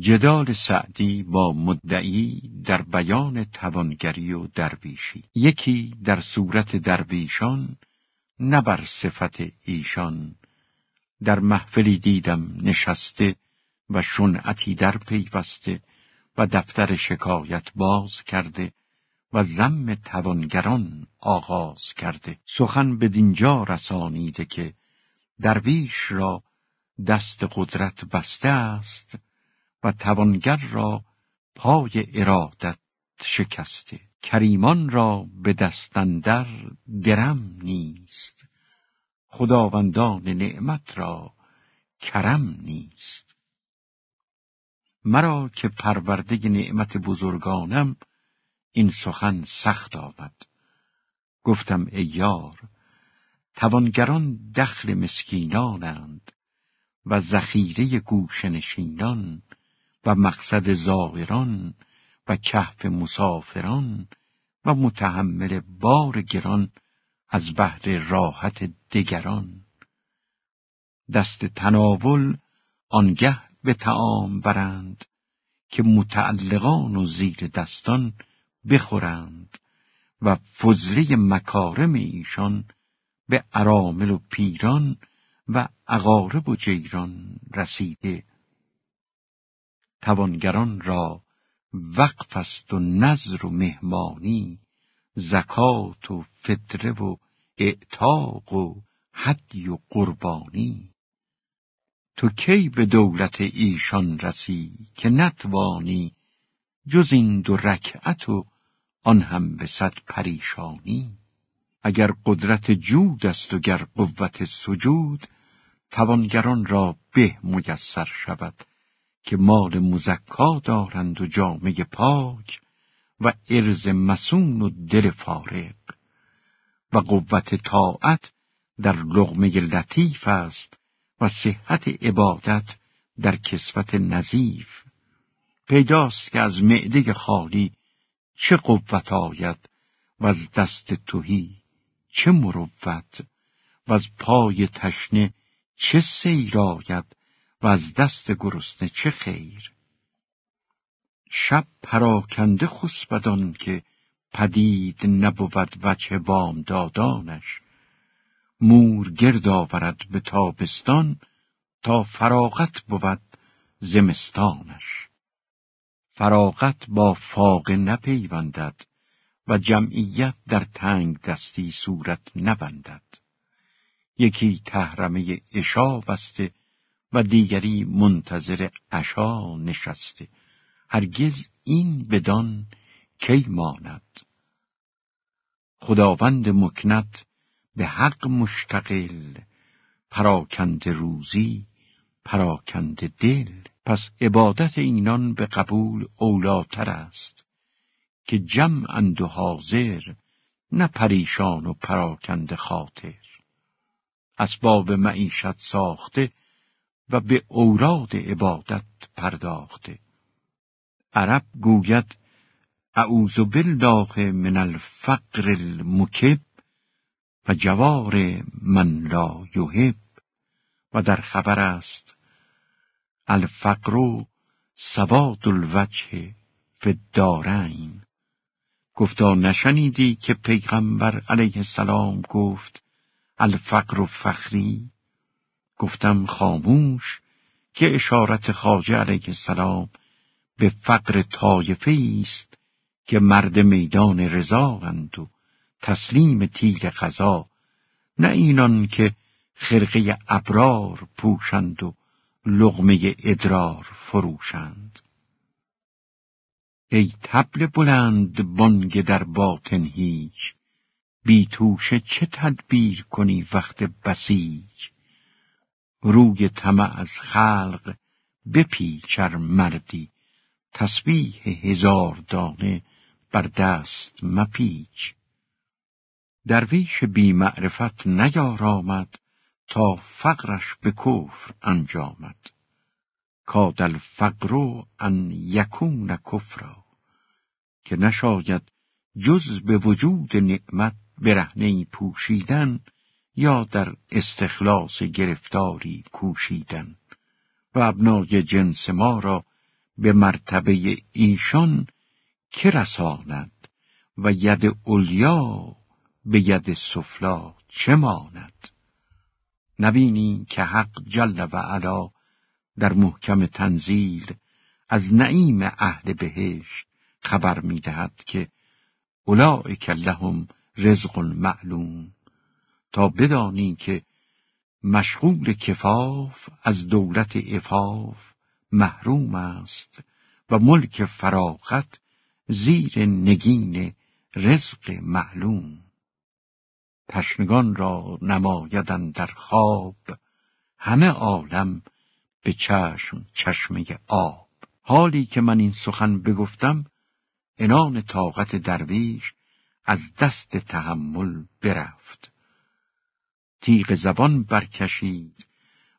جدال سعدی با مدعی در بیان توانگری و درویشی. یکی در صورت درویشان نه بر صفت ایشان. در محفلی دیدم نشسته و شنعتی در پیوسته و دفتر شکایت باز کرده و زم توانگران آغاز کرده. سخن به دینجا رسانیده که درویش را دست قدرت بسته است و توانگر را پای ارادت شکسته. کریمان را به دستندر درم نیست. خداوندان نعمت را کرم نیست. مرا که پرورده نعمت بزرگانم این سخن سخت آمد. گفتم ای یار توانگران دخل مسکینانند و ذخیره گوشنشینان و مقصد زائران و کهف مسافران و متحمل بار گران از بهر راحت دگران. دست تناول آنگه به تعام برند که متعلقان و زیر دستان بخورند و فضله مکارم ایشان به ارامل و پیران و اقارب و جیران رسیده توانگران را وقف است و نظر و مهمانی زکات و فطره و اعتاق و حدی و قربانی. تو کی به دولت ایشان رسی که نتوانی جز این دو رکعت و آن هم به صد پریشانی؟ اگر قدرت جود است و گر قوت سجود توانگران را به میسر شود. که مال مزکا دارند و جامعه پاک و ارز مسون و دل فارق و قوت طاعت در لغمه لطیف است و صحت عبادت در کسوت نظیف. پیداست که از معده خالی چه قوت آید و از دست توهی چه مروت و از پای تشنه چه سیر آید و از دست گرسنه چه خیر؟ شب پراکنده خسبدان که پدید نبود وجه وام دادانش مور گرد آورد به تابستان تا فراغت بود زمستانش. فراغت با فاقه نپیوندد و جمعیت در تنگ دستی صورت نبندد. یکی تحرمه اشا بسته و دیگری منتظر عشا نشسته. هرگز این بدان کی ماند؟ خداوند مکنت به حق مشتقل پراکند روزی پراکند دل. پس عبادت اینان به قبول اولاتر است که جمع و حاضر نه پریشان و پراکند خاطر. اسباب معیشت ساخته و به اوراد عبادت پرداخته. عرب گوید اعوذ بالله من الفقر المکب و جوار من لا یحب. و در خبر است الفقر سواد الوجه فی الدارین. گفتا نشنیدی که پیغمبر علیه السلام گفت الفقر و فخری گفتم خاموش که اشارت خاجه علیه السلام به فقر طایفه است که مرد میدان رضاند و تسلیم تیر قضا نه اینان که خرقه ابرار پوشند و لغمه ادرار فروشند. ای تبل بلند بانگ در باطن هیچ بی توشه چه تدبیر کنی وقت بسیج؟ روی طمع از خلق بپیچر مردی. تسبیح هزار دانه بر دست مپیچ. درویش بی معرفت نیارامد تا فقرش به کفر انجامد. کاد الفقر ان یکون کفرا. که نشاید جز به وجود نعمت برهنه پوشیدن یا در استخلاص گرفتاری کوشیدن و ابنای جنس ما را به مرتبه ایشان که رساند و ید اولیا به ید سفلا چه ماند؟ نبینی که حق جل و علا در محکم تنزیل از نعیم اهل بهشت خبر می‌دهد که اولئک لهم رزق معلوم تا بدانی که مشغول کفاف از دولت افاف محروم است و ملک فراغت زیر نگین رزق معلوم. تشنگان را نمایدن در خواب همه عالم به چشم چشمه آب. حالی که من این سخن بگفتم انان طاقت درویش از دست تحمل برفت. تیغ زبان برکشید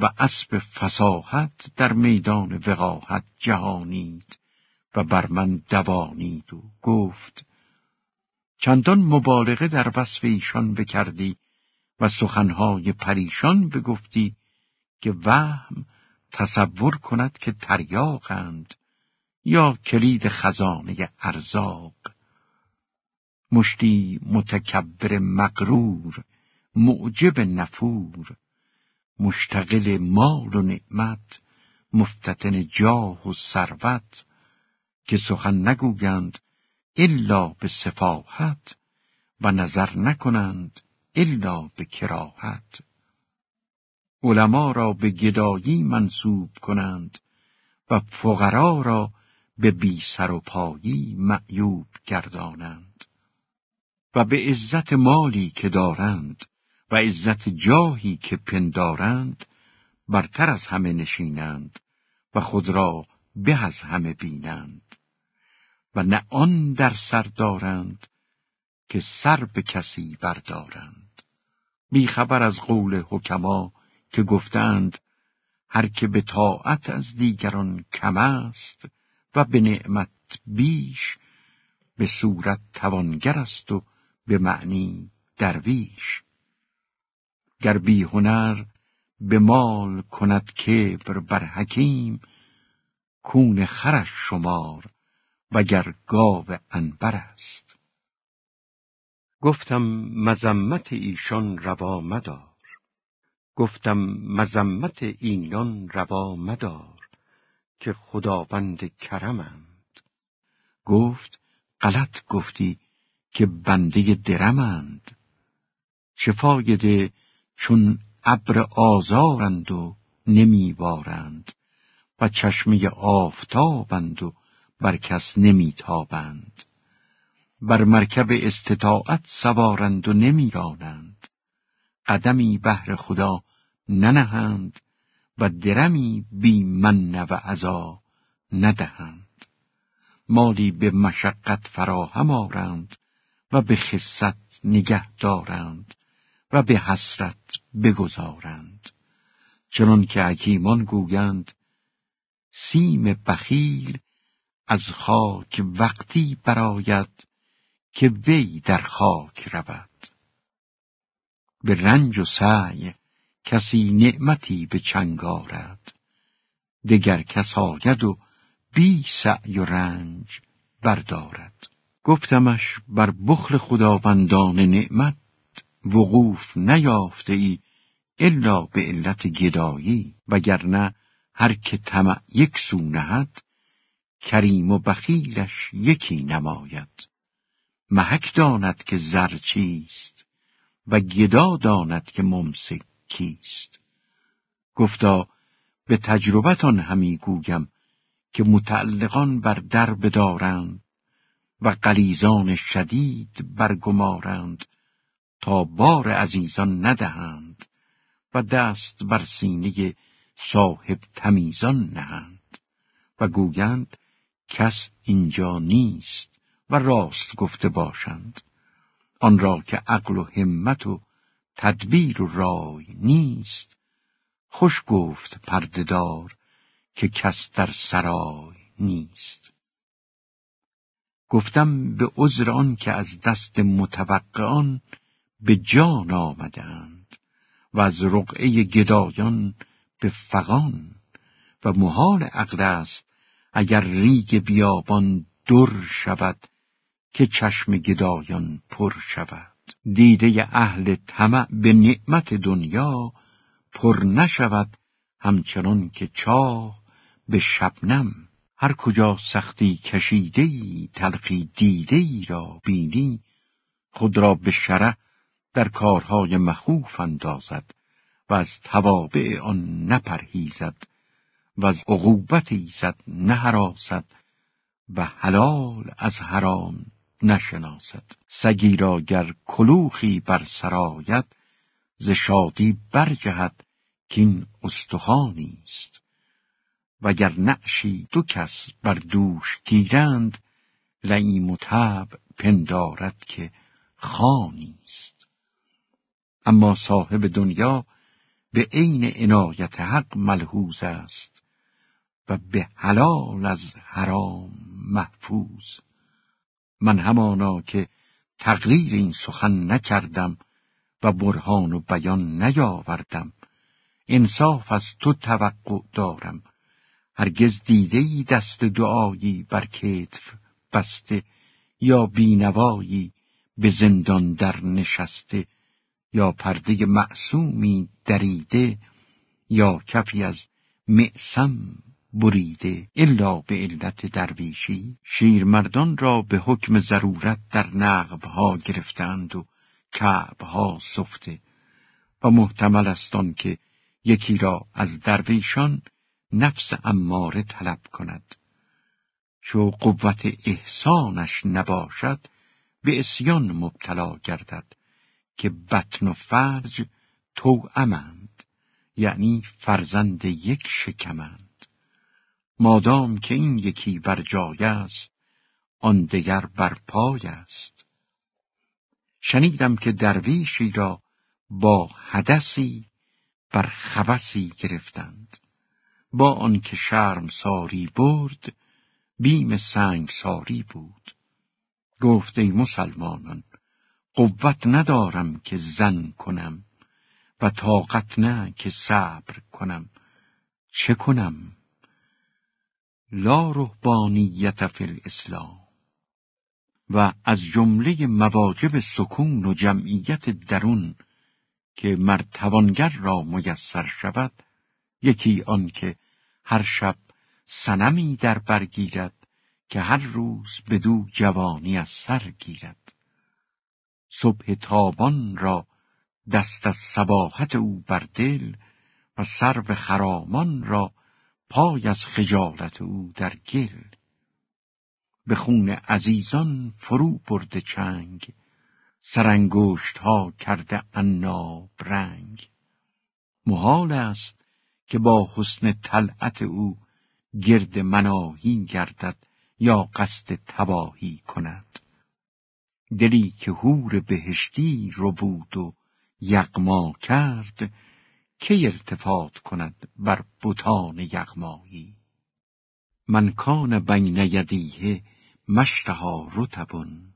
و اسب فساحت در میدان وقاحت جهانید و بر من دوانید و گفت چندان مبالغه در وصف ایشان بکردی و سخنهای پریشان بگفتی که وهم تصور کند که تریاقند یا کلید خزانه ارزاق. مشتی متکبر مغرور معجب نفور مشتغل مال و نعمت مفتتن جاه و ثروت که سخن نگویند الا به صفاحت و نظر نکنند الا به کراهت. علما را به گدایی منصوب کنند و فقرا را به بی سر و پایی معیوب گردانند و به عزت مالی که دارند و عزت جاهی که پندارند برتر از همه نشینند و خود را به از همه بینند. و نه آن در سر دارند که سر به کسی بردارند. بیخبر از قول حکما که گفتند هر که به طاعت از دیگران کم است و به نعمت بیش به صورت توانگر است و به معنی درویش. گر بی هنر به مال کند کبر بر حکیم کون خرش شمار وگر گاو انبر است. گفتم مزمت ایشان روا مدار گفتم مزمت اینان روا مدار که خداوند کرمند. گفت غلط گفتی که بنده درمند. چه فایده چون ابر آزارند و نمیوارند و چشمه آفتابند و بر کس نمیتابند. بر مرکب استطاعت سوارند و نمیرانند. قدمی بهر خدا ننهند و درمی بی من و عذا ندهند. مالی به مشقت فراهم آرند و به خصت نگه دارند. و به حسرت بگذارند. چنان که حکیمان گویند سیم بخیل از خاک وقتی براید که وی در خاک رود. به رنج و سعی کسی نعمتی به چنگ آرد. دگر کس آید و بی سعی و رنج بردارد. گفتمش بر بخل خداوندان نعمت وقوف نیافته ای الا به علت گدایی وگرنه هر که طمع یک سو نهد کریم و بخیلش یکی نماید. محک داند که زر چیست و گدا داند که ممسک کیست. گفتا به تجربتان همی گویم که متعلقان بر در بدارند و قلیزان شدید برگمارند. تا بار عزیزان ندهند و دست بر سینه صاحب تمیزان نهند و گویند کس اینجا نیست و راست گفته باشند. آن را که عقل و همت و تدبیر و رای نیست. خوش گفت پردهدار که کس در سرای نیست. گفتم به عذر آن که از دست متوقعان به جان آمدند و از رقعه گدایان به فقان و محال عقل است اگر ریگ بیابان در شود که چشم گدایان پر شود. دیده اهل طمع به نعمت دنیا پر نشود همچنان که چاه به شبنم. هر کجا سختی کشیده ای تلخی دیده را بینی خود را به شرع در کارهای مخوف اندازد و از توابع آن نپرهیزد و از عقوبت ایزد نهراسد و حلال از حرام نشناسد. سگی را گر کلوخی بر سرایت ز شادی برجهد کین استخوانی است. وگر نعشی دو کس بر دوش گیرند لعیم و پندارد که خانی است. اما صاحب دنیا به عین عنایت حق ملحوظ است و به حلال از حرام محفوظ. من همانا که تقریر این سخن نکردم و برهان و بیان نیاوردم. انصاف از تو توقع دارم. هرگز دیده ای دست دعایی بر کتف بسته یا بینوایی به زندان در نشسته یا پرده معصومی دریده یا کفی از معسم بریده الا به علت درویشی. شیرمردان را به حکم ضرورت در نقبها گرفتند و کعبها سفته. و محتمل است که یکی را از درویشان نفس اماره طلب کند. چو قوت احسانش نباشد به اسیان مبتلا گردد. که بطن و فرج توأمند یعنی فرزند یک شکمند. مادام که این یکی بر جای است آن دگر بر پای است. شنیدم که درویشی را با حدثی بر خبسی گرفتند. با آنکه شرم ساری برد بیم سنگ ساری بود. گفت ای مسلمانان قوت ندارم که زن کنم و طاقت نه که صبر کنم. چه کنم؟ لا رهبانیت فی الاسلام. و از جمله مواجب سکون و جمعیت درون که مرتوانگر را میسر شود یکی آن که هر شب سنمی در برگیرد که هر روز بدو جوانی از سر گیرد. صبح تابان را دست از سباحت او بر دل و سرو خرامان را پای از خجالت او در گل. به خون عزیزان فرو برده چنگ سرانگشت ها کرده عناب رنگ. محال است که با حسن طلعت او گرد مناهی گردد یا قصد تباهی کند. دلی که هور بهشتی رو بود و یغما کرد که ارتفاط کند بر بطان یغمایی؟ من کان بین یدیه مشتها رتبون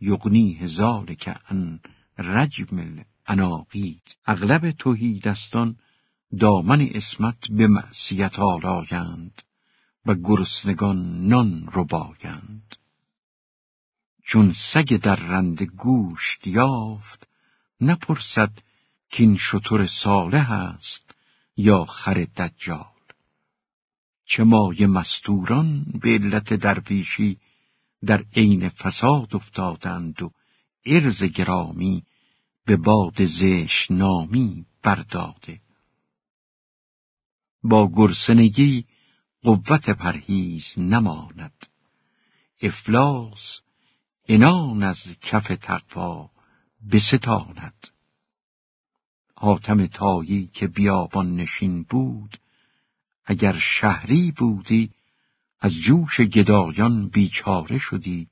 یغنیه ذالک ان رجم العناقید اغلب تهیدستان دامن اسمت به معصیت آلایند و گرسنگان نان ربایند چون سگ درنده گوشت یافت نپرسد کین شتر صالح است یا خر دجال. چه مایه مستوران به علت درویشی در عین فساد افتادند و ارز گرامی به باد زش نامی برداده. با گرسنگی قوت پرهیز نماند. افلاس انان از کف تقوا بستاند. حاتم تایی که بیابان نشین بود اگر شهری بودی از جوش گدایان بیچاره شدی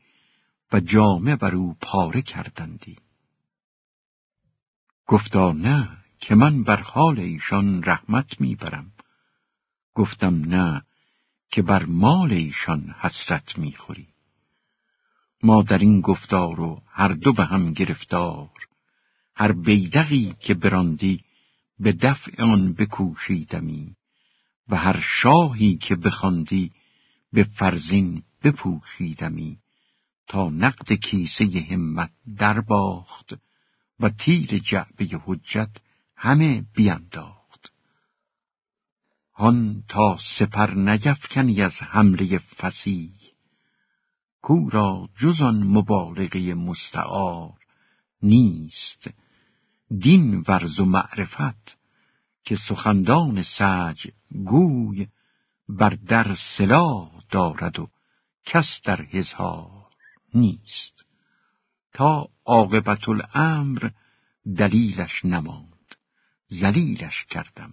و جامه بر او پاره کردندی. گفتا نه که من بر حال ایشان رحمت می‌برم. گفتم نه که بر مال ایشان حسرت می‌خوری. ما در این گفتار و هر دو به هم گرفتار هر بیدقی که براندی به دفع آن بکوشیدمی و هر شاهی که بخواندی به فرزین بپوشیدمی تا نقد کیسه همت در باخت و تیر جعبه حجت همه بینداخت. هان تا سپر نگفکنی از حمله فسیح کو را جز آن مبالغه مستعار نیست. دین ورز و معرفت که سخندان سج گوی بر در سلاح دارد و کس در هزار نیست. تا عاقبت الامر دلیلش نماند زلیلش کردم.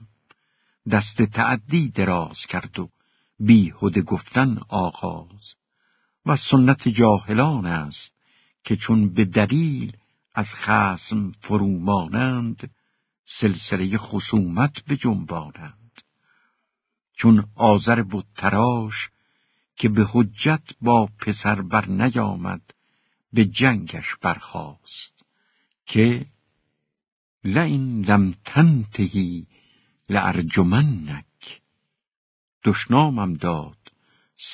دست تعدی دراز کرد و بیهده گفتن آغاز. و سنت جاهلان است که چون به دلیل از خسم فرومانند سلسله خصومت به جنبانند. چون آذر بود تراش که به حجت با پسر بر نیامد به جنگش برخاست که لئن لم تنتهی لارجمنک. دشنامم داد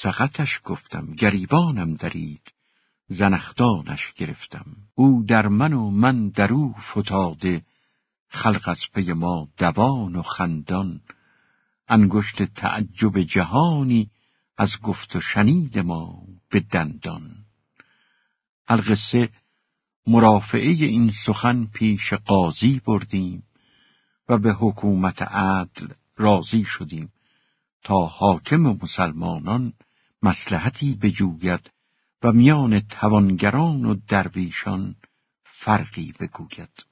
سقطش گفتم گریبانم درید زنختانش گرفتم. او در من و من در او فتاده خلق از پی ما دوان و خندان. انگشت تعجب جهانی از گفت و شنید ما به دندان. القصه مرافعه این سخن پیش قاضی بردیم و به حکومت عدل راضی شدیم. تا حاکم مسلمانان مسلحتی بجوید و میان توانگران و درویشان فرقی بگوید.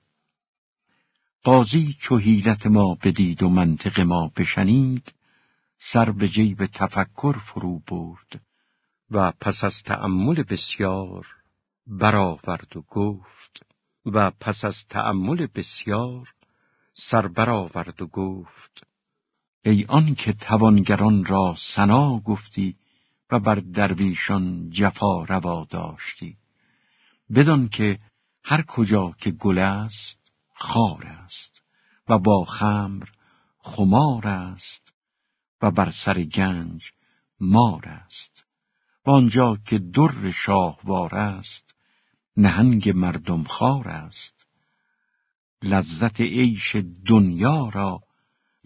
قاضی چو حیلت ما بدید و منطق ما بشنید سر به جیب تفکر فرو برد و پس از تأمل بسیار برآورد و گفت و پس از تأمل بسیار سر برآورد و گفت ای آن که توانگران را سنا گفتی و بر درویشان جفا روا داشتی. بدان که هر کجا که گل است خار است و با خمر خمار است و بر سر گنج مار است. و آنجا که در شاهوار است نهنگ مردم خار است. لذت عیش دنیا را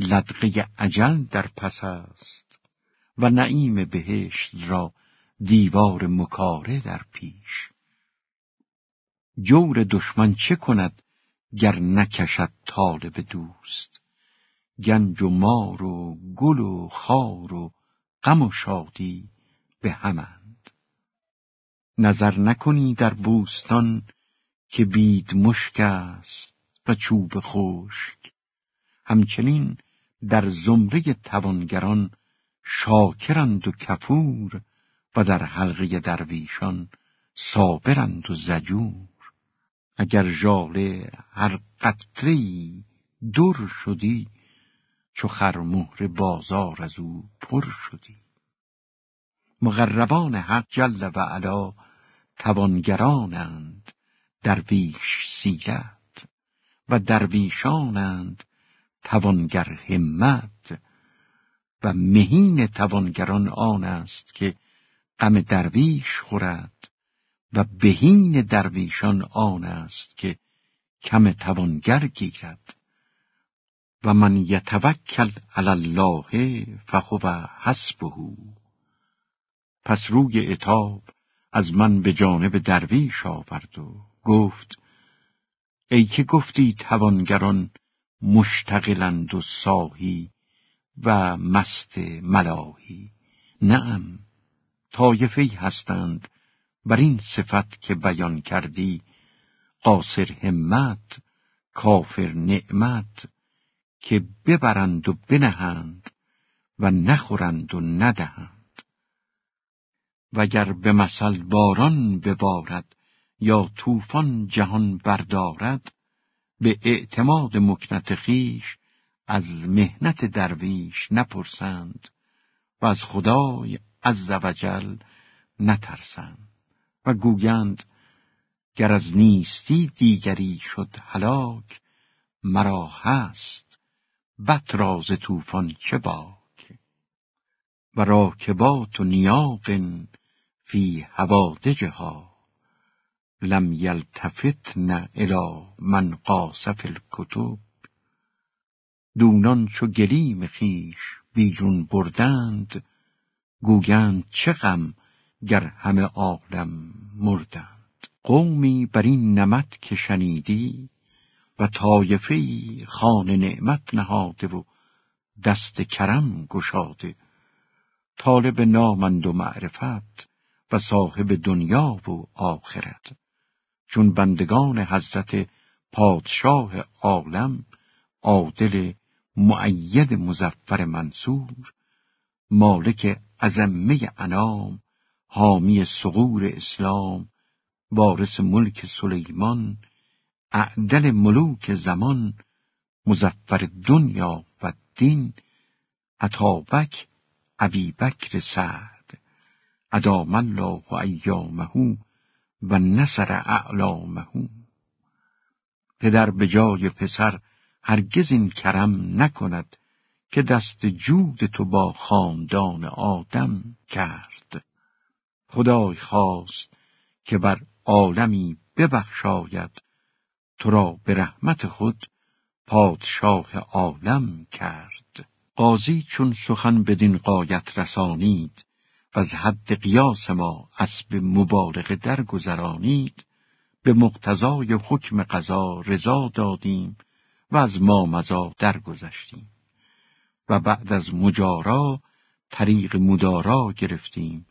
لدغه عجل در پس است و نعیم بهشت را دیوار مکاره در پیش. جور دشمن چه کند گر نکشد طالب دوست؟ گنج و مار و گل و خار و غم و شادی به همند. نظر نکنی در بوستان که بید مشک است و چوب خشک. همچنین در زمره توانگران شاکرند و کفور و در حلقه درویشان صابرند و زجور. اگر ژاله هر قطری در شدی چو خرمهر بازار از او پر شدی. مغربان حق جل و علا توانگرانند درویش سیرت و درویشانند توانگر همت و مهین توانگران آن است که غم درویش خورد و بهین درویشان آن است که کم توانگر گیرد. و من یتوکل علی الله فهو حسبه. پس روی اتاب از من به جانب درویش آورد و گفت ای که گفتی توانگران مشتقلند و ساهی و مست ملاهی. نعم طایفه هستند. بر این صفت که بیان کردی قاصر همت کافر نعمت که ببرند و بنهند و نخورند و ندهند. وگر به مثل باران ببارد یا طوفان جهان بردارد به اعتماد مکنت خیش از مهنت درویش نپرسند و از خدای عز وجل نترسند. و گویند گر از نیستی دیگری شد هلاک مرا هست بط راز طوفان چه باک؟ و راکبات و نیاق فی هوادجها. لم یلتفتن الى من قاسف الکتب. دونان چو گلیم خیش بیرون بردند گویند چه غم گر همه عالم مردند. قومی بر این نمت که شنیدی و طایفه خان نعمت نهاده و دست کرم گشاده. طالب نامند و معرفت و صاحب دنیا و آخرت. چون بندگان حضرت پادشاه عالم عادل معید مزفر منصور مالک ازمه انام حامی سغور اسلام وارث ملک سلیمان اعدل ملوک زمان مزفر دنیا و دین عطابک ابی بکر سعد. ادام الله و ایامه و نصر اعلامه پدر به جای پسر هرگز این کرم نکند که دست جود تو با خاندان آدم کرد. خدای خواست که بر عالمی ببخشاید تو را به رحمت خود پادشاه عالم کرد. قاضی چون سخن بدین قایت رسانید و از حد قیاس ما اسب مبالغه درگذرانید به مقتضای حکم قضا رضا دادیم و از ما مزا درگذشتیم. و بعد از مجارا طریق مدارا گرفتیم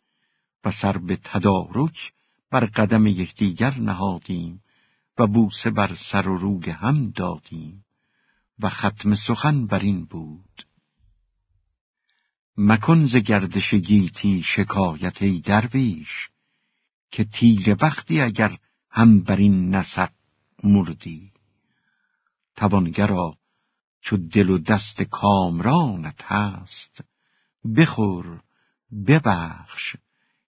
و سر به تدارک بر قدم یکدیگر نهادیم و بوسه بر سر و روی هم دادیم و ختم سخن بر این بود. مکن ز گردش گیتی شکایت ای درویش که تیر وقتی اگر هم بر این نسق مردی. توانگرا چو دل و دست کامرانت هست بخور ببخش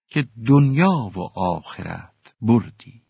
که دنیا و آخرت بردی.